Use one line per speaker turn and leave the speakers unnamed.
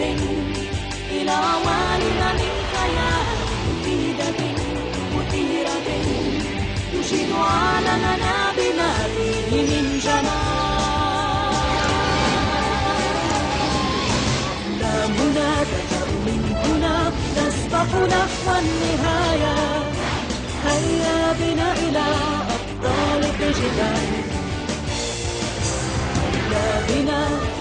بك إلى عوالم من خيال أثير بك أثير عالمنا بما فيه من جمال. لا هنا من هنا تسبح نحو النهاية. هيا بنا إلى أبطال الجبال. لا بنا